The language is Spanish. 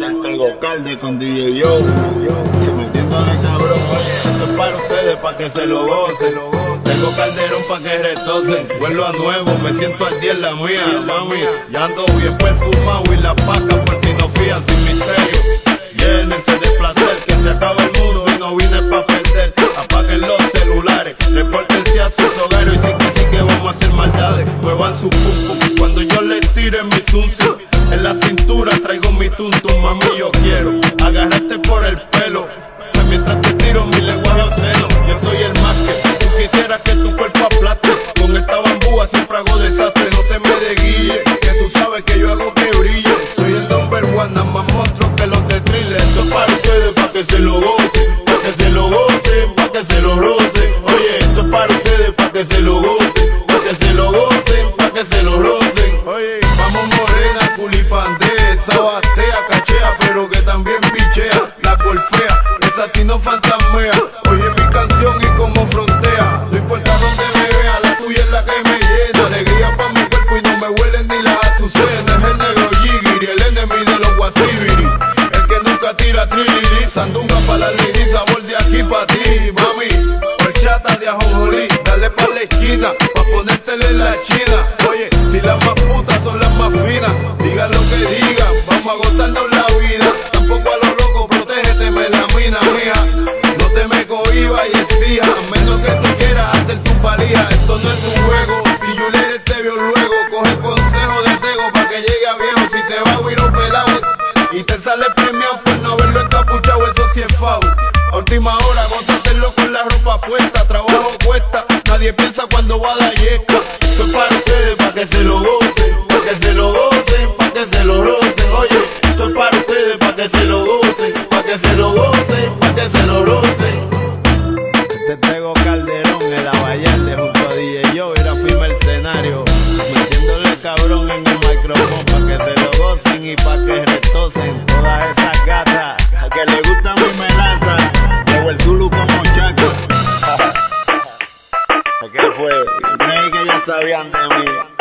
Tego Calde con DJ Yo. Metiéndole cabrón, esto es para ustedes, para que se lo gocen. Tengo calderón para que retocen. Vuelvo a nuevo, me siento al día en la mía, mami. Ya ando bien perfumado y la paca por si no fían sin misterio. Llénense de placer, que se acaba el mundo y no vine pa' perder. Apaguen los celulares, repórtense a sus hogares y sí que sí que vamos a hacer maldades. Muevan su pum cuando yo les tire mi zum. En la cintura traigo mi tuntum, mami yo quiero agarrarte por el pelo. Pues mientras te tiro mi lenguaje obsceno, yo soy el más que tú quisieras que tu cuerpo aplaste. Con esta bambúa siempre hago desastre, no te me desguille, que tú sabes que yo hago que brille. Soy el number one, nada más monstruo que los de thriller. Esto es para ustedes, para que se lo batea, cachea, pero que también pichea, la golfea, esa sí no fantasmea. Oye, mi canción y como frontea, no importa dónde me vea, la tuya es la que me llena, alegría pa' mi cuerpo y no me huelen ni las azucenas. Es el negro Yigiri, el enemigo de los guasibiri, el que nunca tira triliri, sandunga pa' la liri, sabor de aquí pa' ti, mami. Horchata de ajonjolí, dale pa' la esquina, pa' ponértela en la china. Digan, vamos a gozarnos la vida. Tampoco a lo loco, protégete, me la mina mía. No te me cohibas y exija, a menos que tú quieras hacer tu valía. Esto no es un juego, si Juliet te vio luego, coge consejo de Tego pa' que llegue a viejo. Si te va a huir un pelado y te sale premiado por no haberlo encapuchado, eso sí es foul. A última hora, gózatelo con la ropa puesta, trabajo cuesta. Nadie piensa cuando va a dar yesca. Esto es para ustedes, para que se lo gocen, para que se lo gocen, para que se lo rocen. Le gusta mi melaza, llevo el Zulu como chaco. ¿Qué fue? Creí que ya sabían de mí.